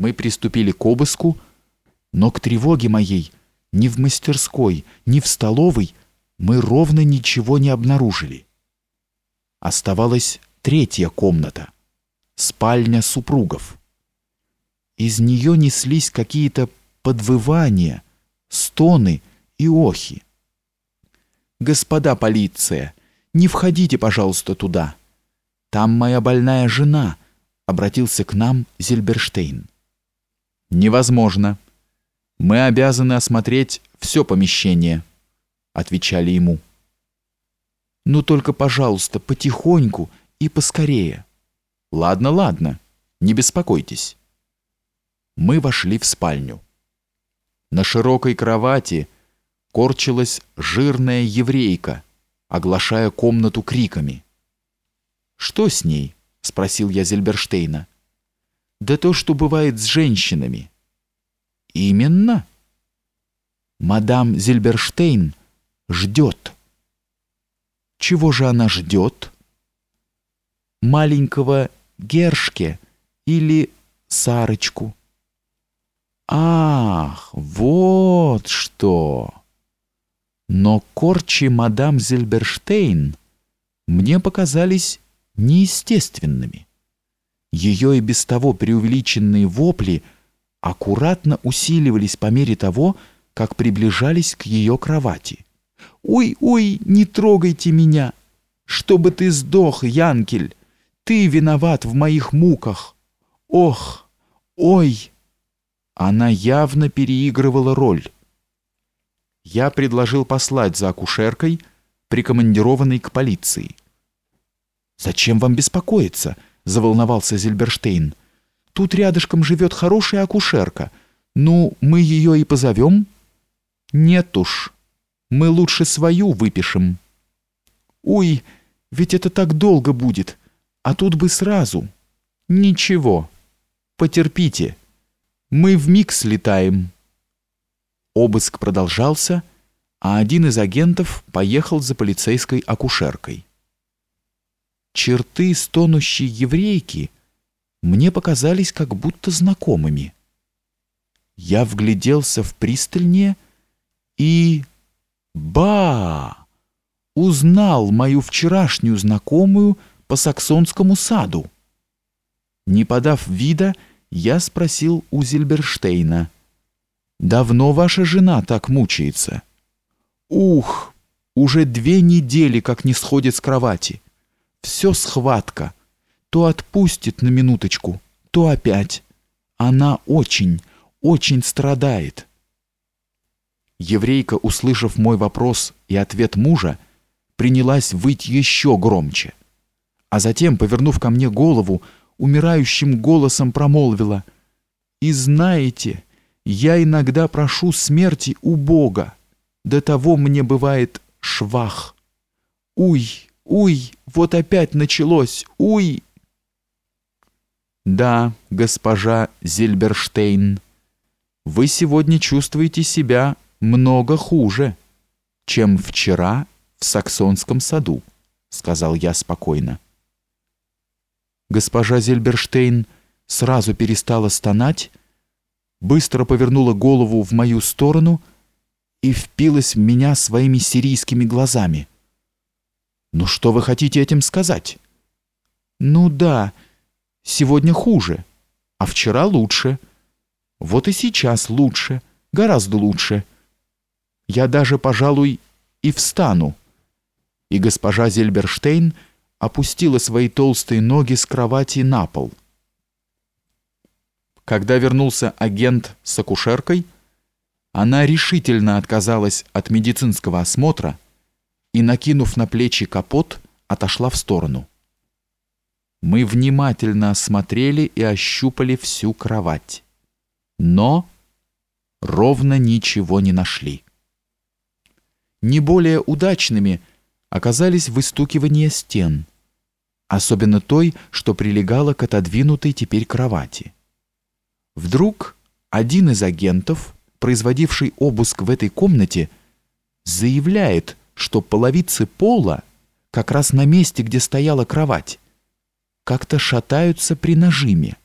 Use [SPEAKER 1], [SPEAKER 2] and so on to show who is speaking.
[SPEAKER 1] Мы приступили к обыску, но к тревоге моей ни в мастерской, ни в столовой мы ровно ничего не обнаружили. Оставалась третья комната, спальня супругов. Из нее неслись какие-то подвывания, стоны и охи. «Господа полиция, не входите, пожалуйста, туда. Там моя больная жена», — обратился к нам Зильберштейн. «Невозможно. Мы обязаны осмотреть все помещение», — отвечали ему. «Ну только, пожалуйста, потихоньку и поскорее». «Ладно, ладно, не беспокойтесь». Мы вошли в спальню. На широкой кровати — корчилась жирная еврейка, оглашая комнату криками. «Что с ней?» — спросил я Зельберштейна. «Да то, что бывает с женщинами». «Именно?» «Мадам Зельберштейн ждет». «Чего же она ждет?» «Маленького Гершке или Сарочку». «Ах, вот что!» Но корчи мадам Зельберштейн мне показались неестественными. Ее и без того преувеличенные вопли аккуратно усиливались по мере того, как приближались к ее кровати. «Ой, ой, не трогайте меня! Чтобы ты сдох, Янкель! Ты виноват в моих муках! Ох, ой!» Она явно переигрывала роль я предложил послать за акушеркой, прикомандированной к полиции. «Зачем вам беспокоиться?» — заволновался Зильберштейн. «Тут рядышком живет хорошая акушерка. Ну, мы ее и позовем?» «Нет уж, мы лучше свою выпишем». «Ой, ведь это так долго будет, а тут бы сразу». «Ничего, потерпите, мы в миг слетаем». Обыск продолжался, а один из агентов поехал за полицейской акушеркой. Черты стонущей еврейки мне показались как будто знакомыми. Я вгляделся в пристальнее и... Ба! Узнал мою вчерашнюю знакомую по саксонскому саду. Не подав вида, я спросил у Зильберштейна — Давно ваша жена так мучается? Ух, уже две недели как не сходит с кровати. Все схватка. То отпустит на минуточку, то опять. Она очень, очень страдает. Еврейка, услышав мой вопрос и ответ мужа, принялась выть еще громче. А затем, повернув ко мне голову, умирающим голосом промолвила: "И знаете, я иногда прошу смерти у Бога. До того мне бывает швах. Уй, уй, вот опять началось. Уй. Да, госпожа Зильберштейн, вы сегодня чувствуете себя много хуже, чем вчера в Саксонском саду, сказал я спокойно. Госпожа Зильберштейн сразу перестала стонать быстро повернула голову в мою сторону и впилась в меня своими сирийскими глазами. «Ну что вы хотите этим сказать?» «Ну да, сегодня хуже, а вчера лучше. Вот и сейчас лучше, гораздо лучше. Я даже, пожалуй, и встану». И госпожа Зельберштейн опустила свои толстые ноги с кровати на пол. Когда вернулся агент с акушеркой, она решительно отказалась от медицинского осмотра и, накинув на плечи капот, отошла в сторону. Мы внимательно осмотрели и ощупали всю кровать. Но ровно ничего не нашли. Не более удачными оказались выстукивания стен, особенно той, что прилегала к отодвинутой теперь кровати. Вдруг один из агентов, производивший обыск в этой комнате, заявляет, что половицы пола, как раз на месте, где стояла кровать, как-то шатаются при нажиме.